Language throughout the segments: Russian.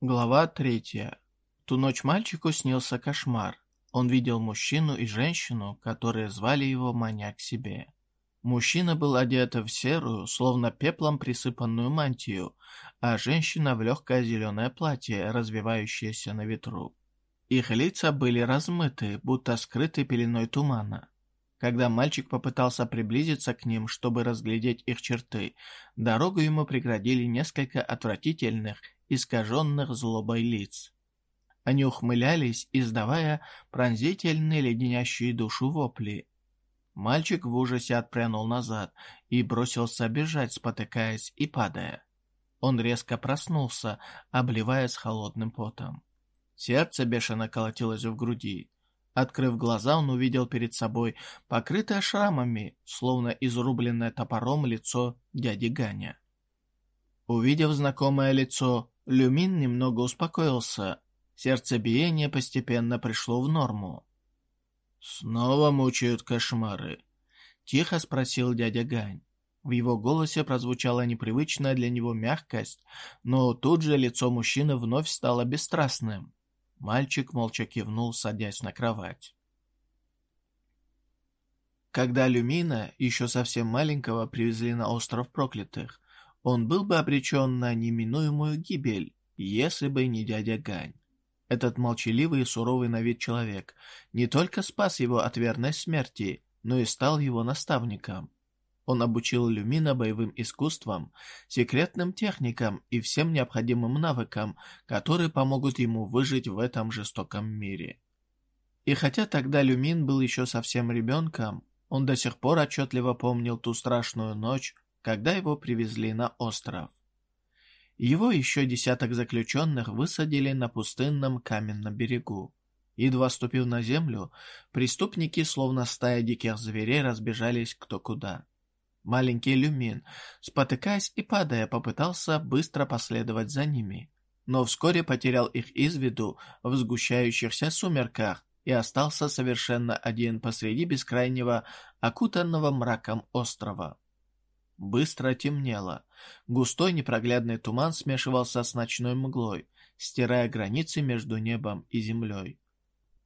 Глава третья. Ту ночь мальчику снился кошмар. Он видел мужчину и женщину, которые звали его маня себе. Мужчина был одет в серую, словно пеплом присыпанную мантию, а женщина в легкое зеленое платье, развивающееся на ветру. Их лица были размыты, будто скрыты пеленой тумана. Когда мальчик попытался приблизиться к ним, чтобы разглядеть их черты, дорогу ему преградили несколько отвратительных искаженных злобой лиц. Они ухмылялись, издавая пронзительные леденящие душу вопли. Мальчик в ужасе отпрянул назад и бросился бежать, спотыкаясь и падая. Он резко проснулся, обливаясь холодным потом. Сердце бешено колотилось в груди. Открыв глаза, он увидел перед собой покрытое шрамами, словно изрубленное топором лицо дяди Ганя. Увидев знакомое лицо, Люмин немного успокоился. Сердцебиение постепенно пришло в норму. «Снова мучают кошмары?» — тихо спросил дядя Гань. В его голосе прозвучала непривычная для него мягкость, но тут же лицо мужчины вновь стало бесстрастным. Мальчик молча кивнул, садясь на кровать. Когда Люмина, еще совсем маленького, привезли на остров проклятых, он был бы обречен на неминуемую гибель, если бы не дядя Гань. Этот молчаливый и суровый на вид человек не только спас его от верной смерти, но и стал его наставником. Он обучил Люмина боевым искусствам, секретным техникам и всем необходимым навыкам, которые помогут ему выжить в этом жестоком мире. И хотя тогда Люмин был еще совсем ребенком, он до сих пор отчетливо помнил ту страшную ночь, когда его привезли на остров. Его еще десяток заключенных высадили на пустынном каменном берегу. Едва ступив на землю, преступники, словно стая диких зверей, разбежались кто куда. Маленький Люмин, спотыкаясь и падая, попытался быстро последовать за ними, но вскоре потерял их из виду в сгущающихся сумерках и остался совершенно один посреди бескрайнего, окутанного мраком острова. Быстро темнело. Густой непроглядный туман смешивался с ночной мглой, стирая границы между небом и землей.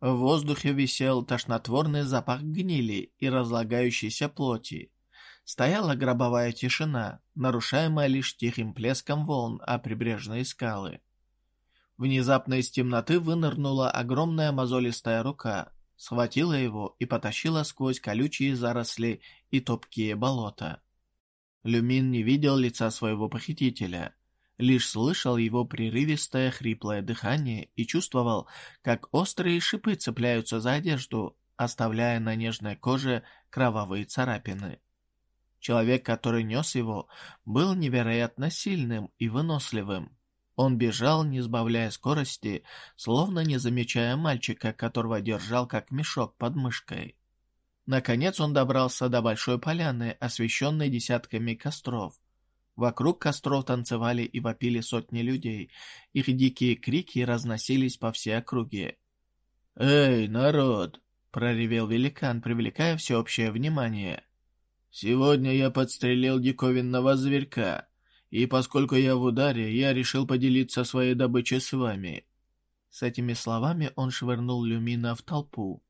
В воздухе висел тошнотворный запах гнили и разлагающейся плоти. Стояла гробовая тишина, нарушаемая лишь тихим плеском волн о прибрежные скалы. Внезапно из темноты вынырнула огромная мозолистая рука, схватила его и потащила сквозь колючие заросли и топкие болота. Люмин не видел лица своего похитителя, лишь слышал его прерывистое хриплое дыхание и чувствовал, как острые шипы цепляются за одежду, оставляя на нежной коже кровавые царапины. Человек, который нес его, был невероятно сильным и выносливым. Он бежал, не сбавляя скорости, словно не замечая мальчика, которого держал как мешок под мышкой. Наконец он добрался до большой поляны, освещенной десятками костров. Вокруг костров танцевали и вопили сотни людей. Их дикие крики разносились по всей округе. «Эй, народ!» — проревел великан, привлекая всеобщее внимание. «Сегодня я подстрелил диковинного зверька, и поскольку я в ударе, я решил поделиться своей добычей с вами». С этими словами он швырнул Люмина в толпу.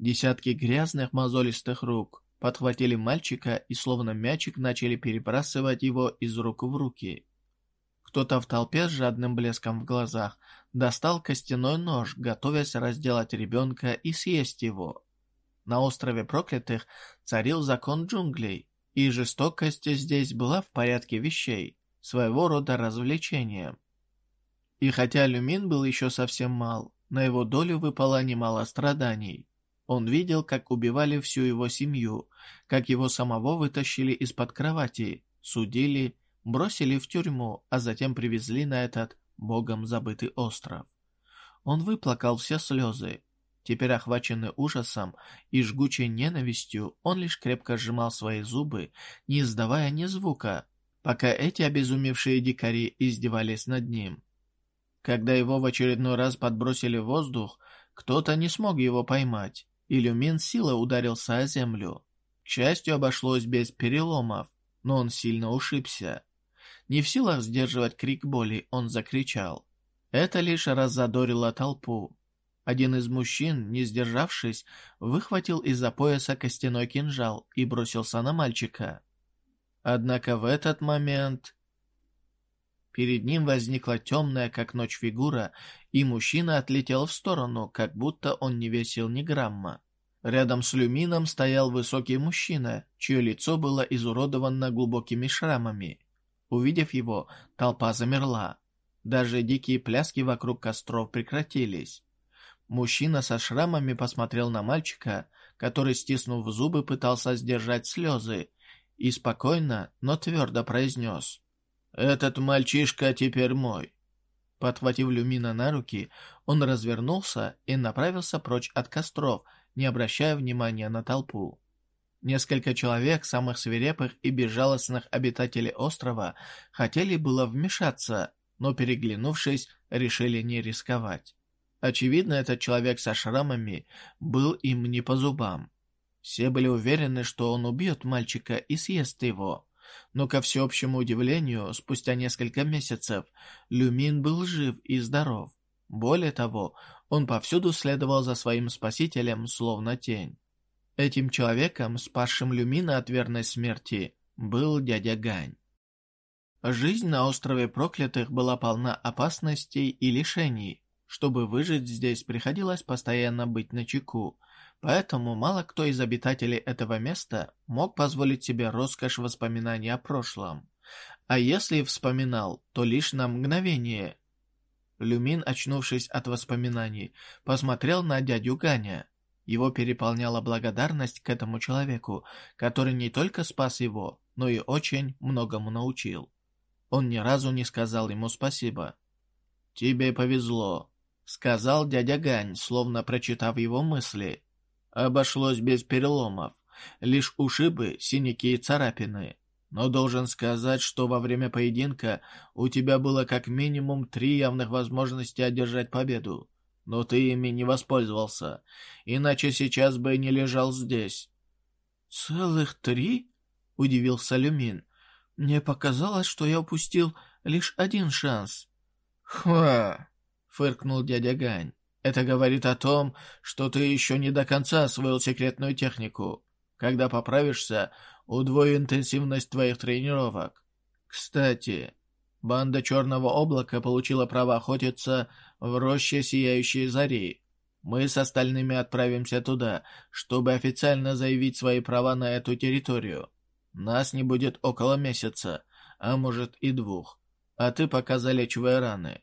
Десятки грязных мозолистых рук подхватили мальчика и словно мячик начали перебрасывать его из рук в руки. Кто-то в толпе с жадным блеском в глазах достал костяной нож, готовясь разделать ребенка и съесть его. На острове проклятых царил закон джунглей, и жестокость здесь была в порядке вещей, своего рода развлечением. И хотя Люмин был еще совсем мал, на его долю выпало немало страданий. Он видел, как убивали всю его семью, как его самого вытащили из-под кровати, судили, бросили в тюрьму, а затем привезли на этот богом забытый остров. Он выплакал все слезы. Теперь охваченный ужасом и жгучей ненавистью, он лишь крепко сжимал свои зубы, не издавая ни звука, пока эти обезумевшие дикари издевались над ним. Когда его в очередной раз подбросили в воздух, кто-то не смог его поймать. Иллюмин силой ударился о землю. К счастью, обошлось без переломов, но он сильно ушибся. Не в силах сдерживать крик боли, он закричал. Это лишь раззадорило толпу. Один из мужчин, не сдержавшись, выхватил из-за пояса костяной кинжал и бросился на мальчика. Однако в этот момент... Перед ним возникла темная, как ночь, фигура, и мужчина отлетел в сторону, как будто он не весил ни грамма. Рядом с люмином стоял высокий мужчина, чье лицо было изуродовано глубокими шрамами. Увидев его, толпа замерла. Даже дикие пляски вокруг костров прекратились. Мужчина со шрамами посмотрел на мальчика, который, стиснув зубы, пытался сдержать слезы, и спокойно, но твердо произнес «Этот мальчишка теперь мой». Подхватив Люмина на руки, он развернулся и направился прочь от костров, не обращая внимания на толпу. Несколько человек, самых свирепых и безжалостных обитателей острова, хотели было вмешаться, но, переглянувшись, решили не рисковать. Очевидно, этот человек со шрамами был им не по зубам. Все были уверены, что он убьет мальчика и съест его. Но, ко всеобщему удивлению, спустя несколько месяцев, Люмин был жив и здоров. Более того, он повсюду следовал за своим спасителем, словно тень. Этим человеком, спасшим Люмина от верной смерти, был дядя Гань. Жизнь на острове Проклятых была полна опасностей и лишений. Чтобы выжить здесь, приходилось постоянно быть начеку, поэтому мало кто из обитателей этого места мог позволить себе роскошь воспоминаний о прошлом. А если и вспоминал, то лишь на мгновение. Люмин, очнувшись от воспоминаний, посмотрел на дядю Ганя. Его переполняла благодарность к этому человеку, который не только спас его, но и очень многому научил. Он ни разу не сказал ему спасибо. «Тебе повезло», — сказал дядя Гань, словно прочитав его мысли. «Обошлось без переломов, лишь ушибы, синяки и царапины. Но должен сказать, что во время поединка у тебя было как минимум три явных возможности одержать победу. Но ты ими не воспользовался, иначе сейчас бы не лежал здесь». «Целых три?» — удивился Люмин. Мне показалось, что я упустил лишь один шанс. «Ха!» — фыркнул дядя Гань. «Это говорит о том, что ты еще не до конца освоил секретную технику. Когда поправишься, удвою интенсивность твоих тренировок. Кстати, банда Черного Облака получила право охотиться в роще Сияющей Зари. Мы с остальными отправимся туда, чтобы официально заявить свои права на эту территорию. Нас не будет около месяца, а может и двух. А ты пока залечивай раны.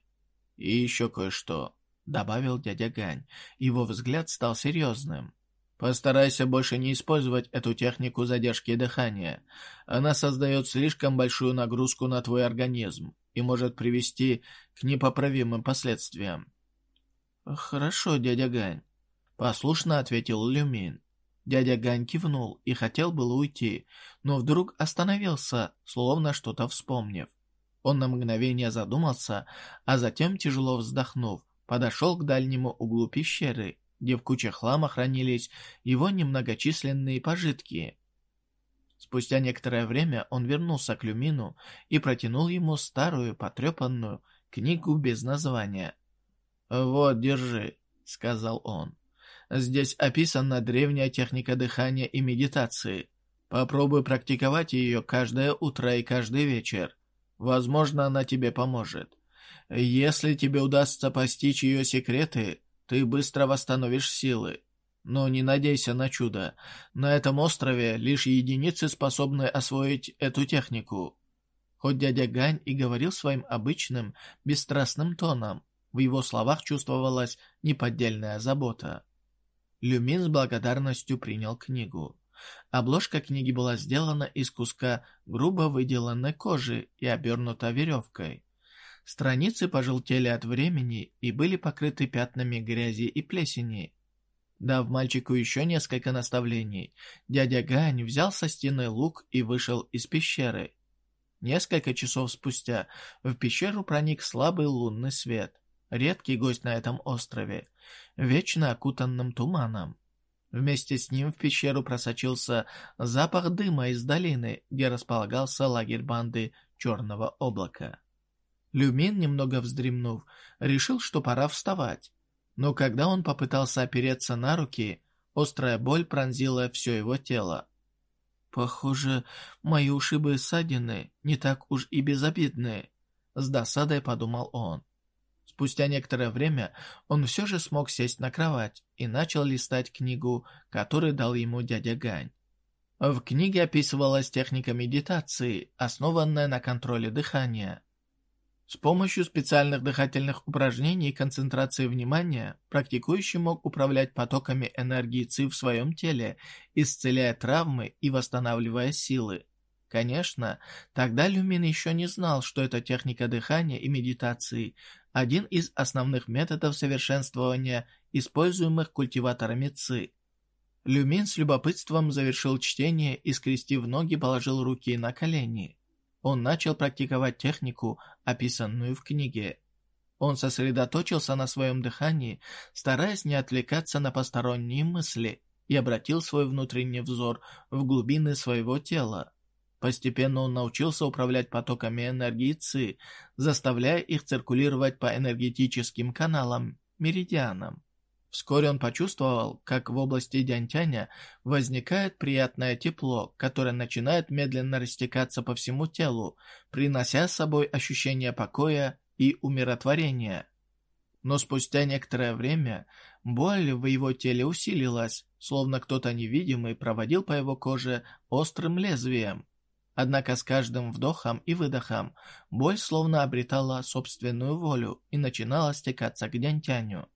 И еще кое-что, — добавил дядя Гань. Его взгляд стал серьезным. Постарайся больше не использовать эту технику задержки дыхания. Она создает слишком большую нагрузку на твой организм и может привести к непоправимым последствиям. «Хорошо, дядя Гань», — послушно ответил Люмин. Дядя Гань кивнул и хотел было уйти, но вдруг остановился, словно что-то вспомнив. Он на мгновение задумался, а затем, тяжело вздохнув, подошел к дальнему углу пещеры, где в куче хлама хранились его немногочисленные пожитки. Спустя некоторое время он вернулся к Люмину и протянул ему старую, потрепанную книгу без названия. «Вот, держи», — сказал он. Здесь описана древняя техника дыхания и медитации. Попробуй практиковать ее каждое утро и каждый вечер. Возможно, она тебе поможет. Если тебе удастся постичь ее секреты, ты быстро восстановишь силы. Но не надейся на чудо. На этом острове лишь единицы способны освоить эту технику. Хоть дядя Гань и говорил своим обычным, бесстрастным тоном, в его словах чувствовалась неподдельная забота. Люмин с благодарностью принял книгу. Обложка книги была сделана из куска грубо выделанной кожи и обернута веревкой. Страницы пожелтели от времени и были покрыты пятнами грязи и плесени. Дав мальчику еще несколько наставлений, дядя Гань взял со стены лук и вышел из пещеры. Несколько часов спустя в пещеру проник слабый лунный свет – редкий гость на этом острове, вечно окутанным туманом. Вместе с ним в пещеру просочился запах дыма из долины, где располагался лагерь банды Черного облака. Люмин, немного вздремнув, решил, что пора вставать. Но когда он попытался опереться на руки, острая боль пронзила все его тело. «Похоже, мои ушибы и ссадины не так уж и безобидны», — с досадой подумал он. Спустя некоторое время он все же смог сесть на кровать и начал листать книгу, которую дал ему дядя Гань. В книге описывалась техника медитации, основанная на контроле дыхания. С помощью специальных дыхательных упражнений и концентрации внимания практикующий мог управлять потоками энергии ЦИ в своем теле, исцеляя травмы и восстанавливая силы. Конечно, тогда Люмин еще не знал, что эта техника дыхания и медитации – один из основных методов совершенствования, используемых культиваторами ЦИ. Люмин с любопытством завершил чтение и, скрестив ноги, положил руки на колени он начал практиковать технику, описанную в книге. Он сосредоточился на своем дыхании, стараясь не отвлекаться на посторонние мысли, и обратил свой внутренний взор в глубины своего тела. Постепенно он научился управлять потоками энергии ЦИ, заставляя их циркулировать по энергетическим каналам, меридианам. Вскоре он почувствовал, как в области Дянтяня возникает приятное тепло, которое начинает медленно растекаться по всему телу, принося с собой ощущение покоя и умиротворения. Но спустя некоторое время боль в его теле усилилась, словно кто-то невидимый проводил по его коже острым лезвием. Однако с каждым вдохом и выдохом боль словно обретала собственную волю и начинала стекаться к Дянтяню.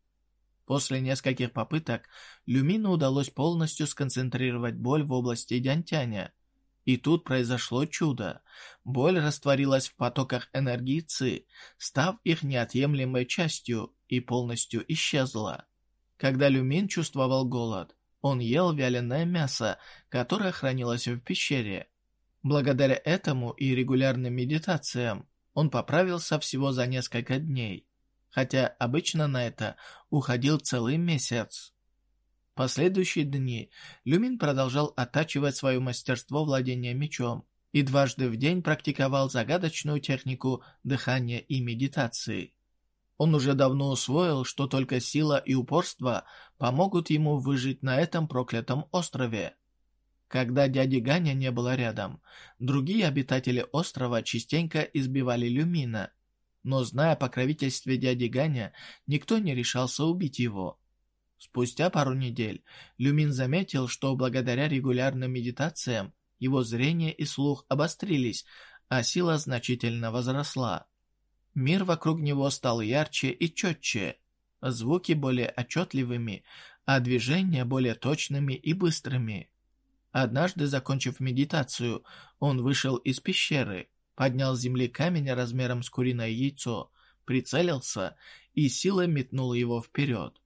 После нескольких попыток Люмину удалось полностью сконцентрировать боль в области Дянтяня. И тут произошло чудо. Боль растворилась в потоках энергии Ци, став их неотъемлемой частью и полностью исчезла. Когда Люмин чувствовал голод, он ел вяленое мясо, которое хранилось в пещере. Благодаря этому и регулярным медитациям он поправился всего за несколько дней хотя обычно на это уходил целый месяц. Последующие дни Люмин продолжал оттачивать свое мастерство владения мечом и дважды в день практиковал загадочную технику дыхания и медитации. Он уже давно усвоил, что только сила и упорство помогут ему выжить на этом проклятом острове. Когда дяди Ганя не было рядом, другие обитатели острова частенько избивали Люмина – но, зная о покровительстве дяди Ганя, никто не решался убить его. Спустя пару недель Люмин заметил, что благодаря регулярным медитациям его зрение и слух обострились, а сила значительно возросла. Мир вокруг него стал ярче и четче, звуки более отчетливыми, а движения более точными и быстрыми. Однажды, закончив медитацию, он вышел из пещеры поднял с земли камень размером с куриное яйцо, прицелился и силой метнул его вперед.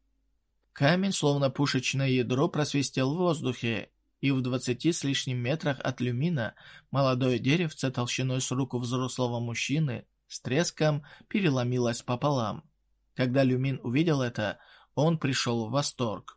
Камень, словно пушечное ядро, просвистел в воздухе, и в двадцати с лишним метрах от люмина молодое деревце толщиной с руку взрослого мужчины с треском переломилось пополам. Когда люмин увидел это, он пришел в восторг.